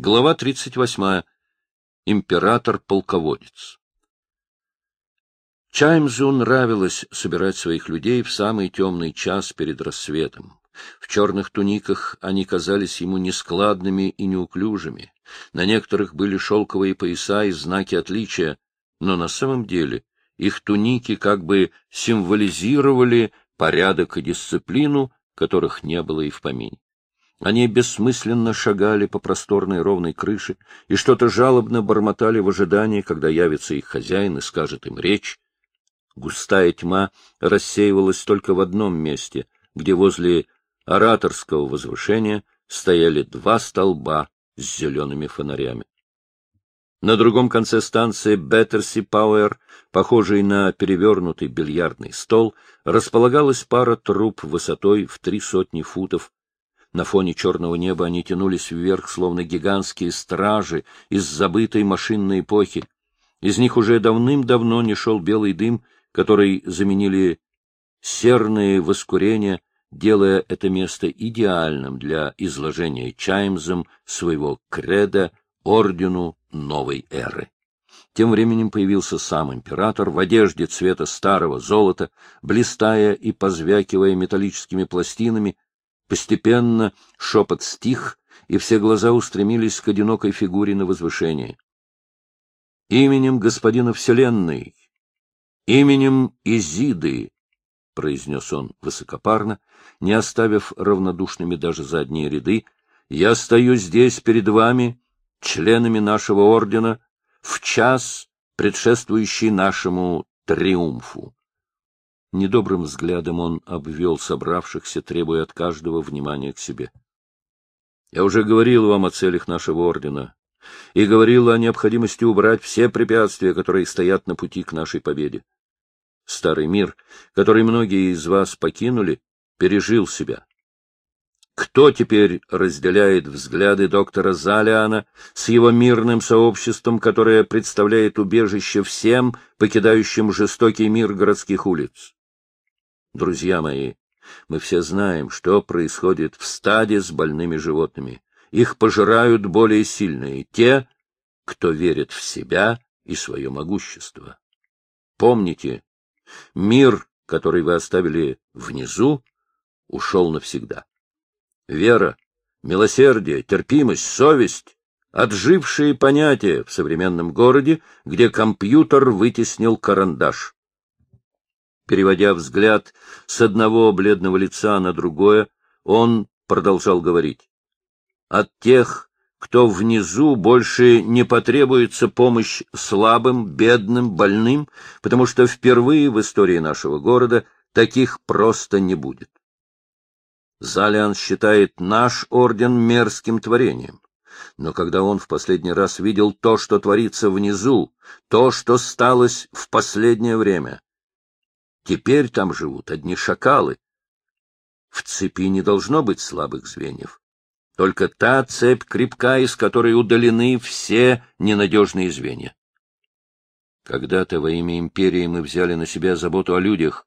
Глава 38. Император-полководец. Чаймзу нравилось собирать своих людей в самый темный час перед рассветом. В черных туниках они казались ему нескладными и неуклюжими. На некоторых были шелковые пояса и знаки отличия, но на самом деле их туники как бы символизировали порядок и дисциплину, которых не было и в помине. Они бессмысленно шагали по просторной ровной крыше и что-то жалобно бормотали в ожидании, когда явится их хозяин и скажет им речь. Густая тьма рассеивалась только в одном месте, где возле ораторского возвышения стояли два столба с зелеными фонарями. На другом конце станции Беттерси Пауэр, похожей на перевернутый бильярдный стол, располагалась пара труб высотой в три сотни футов, на фоне черного неба они тянулись вверх, словно гигантские стражи из забытой машинной эпохи. Из них уже давным-давно не шел белый дым, который заменили серные воскурения, делая это место идеальным для изложения Чаймзом своего креда ордену новой эры. Тем временем появился сам император в одежде цвета старого золота, блистая и позвякивая металлическими пластинами, Постепенно шепот стих, и все глаза устремились к одинокой фигуре на возвышении. «Именем господина Вселенной, именем Изиды», — произнес он высокопарно, не оставив равнодушными даже задние ряды, — «я стою здесь перед вами, членами нашего ордена, в час, предшествующий нашему триумфу. Недобрым взглядом он обвел собравшихся, требуя от каждого внимания к себе. — Я уже говорил вам о целях нашего ордена и говорил о необходимости убрать все препятствия, которые стоят на пути к нашей победе. Старый мир, который многие из вас покинули, пережил себя. Кто теперь разделяет взгляды доктора Залиана с его мирным сообществом, которое представляет убежище всем, покидающим жестокий мир городских улиц? Друзья мои, мы все знаем, что происходит в стаде с больными животными. Их пожирают более сильные, те, кто верит в себя и свое могущество. Помните, мир, который вы оставили внизу, ушел навсегда. Вера, милосердие, терпимость, совесть — отжившие понятия в современном городе, где компьютер вытеснил карандаш. Переводя взгляд с одного бледного лица на другое, он продолжал говорить. От тех, кто внизу, больше не потребуется помощь слабым, бедным, больным, потому что впервые в истории нашего города таких просто не будет. Залиан считает наш орден мерзким творением. Но когда он в последний раз видел то, что творится внизу, то, что сталось в последнее время, Теперь там живут одни шакалы. В цепи не должно быть слабых звеньев. Только та цепь крепка, из которой удалены все ненадежные звенья. Когда-то во имя империи мы взяли на себя заботу о людях.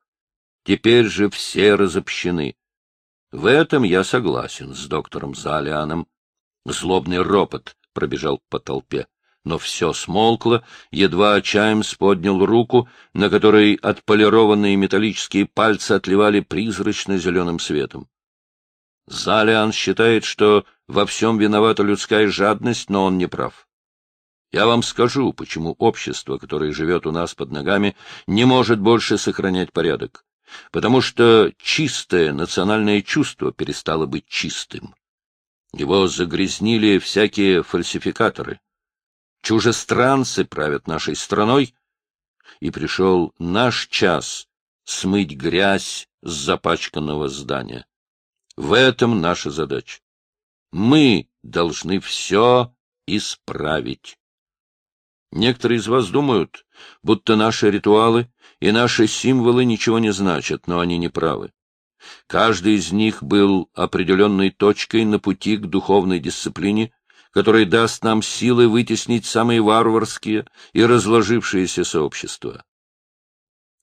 Теперь же все разобщены. В этом я согласен с доктором Залианом. Злобный ропот пробежал по толпе но все смолкло, едва Чаймс поднял руку, на которой отполированные металлические пальцы отливали призрачно-зеленым светом. Залиан считает, что во всем виновата людская жадность, но он не прав. Я вам скажу, почему общество, которое живет у нас под ногами, не может больше сохранять порядок. Потому что чистое национальное чувство перестало быть чистым. Его загрязнили всякие фальсификаторы — чужестранцы правят нашей страной, и пришел наш час смыть грязь с запачканного здания. В этом наша задача. Мы должны все исправить. Некоторые из вас думают, будто наши ритуалы и наши символы ничего не значат, но они не правы. Каждый из них был определенной точкой на пути к духовной дисциплине, который даст нам силы вытеснить самые варварские и разложившиеся сообщества.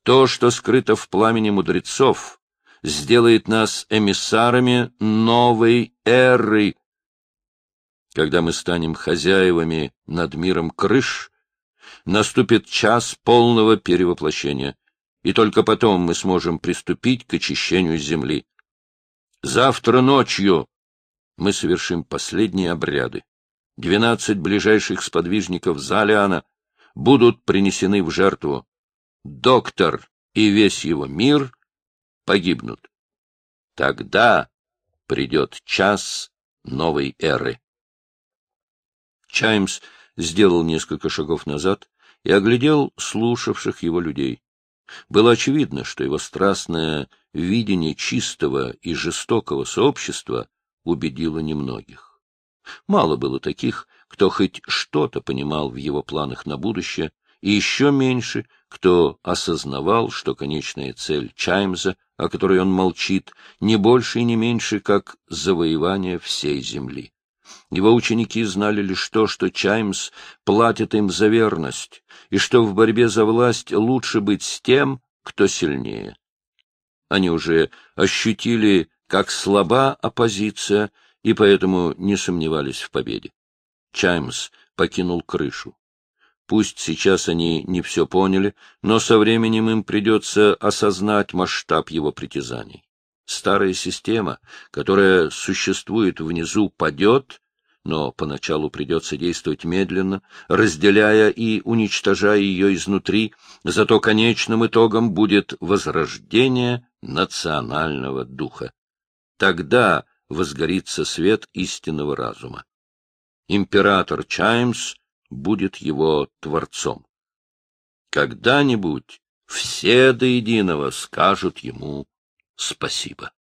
То, что скрыто в пламени мудрецов, сделает нас эмиссарами новой эры. Когда мы станем хозяевами над миром крыш, наступит час полного перевоплощения, и только потом мы сможем приступить к очищению земли. Завтра ночью мы совершим последние обряды. Двенадцать ближайших сподвижников Залиана будут принесены в жертву. Доктор и весь его мир погибнут. Тогда придет час новой эры. Чаймс сделал несколько шагов назад и оглядел слушавших его людей. Было очевидно, что его страстное видение чистого и жестокого сообщества убедило немногих. Мало было таких, кто хоть что-то понимал в его планах на будущее, и еще меньше, кто осознавал, что конечная цель Чаймза, о которой он молчит, не больше и не меньше, как завоевание всей земли. Его ученики знали лишь то, что Чаймс платит им за верность, и что в борьбе за власть лучше быть с тем, кто сильнее. Они уже ощутили, как слаба оппозиция, и поэтому не сомневались в победе. Чаймс покинул крышу. Пусть сейчас они не все поняли, но со временем им придется осознать масштаб его притязаний. Старая система, которая существует внизу, падет, но поначалу придется действовать медленно, разделяя и уничтожая ее изнутри, зато конечным итогом будет возрождение национального духа. Тогда возгорится свет истинного разума. Император Чаймс будет его творцом. Когда-нибудь все до единого скажут ему спасибо.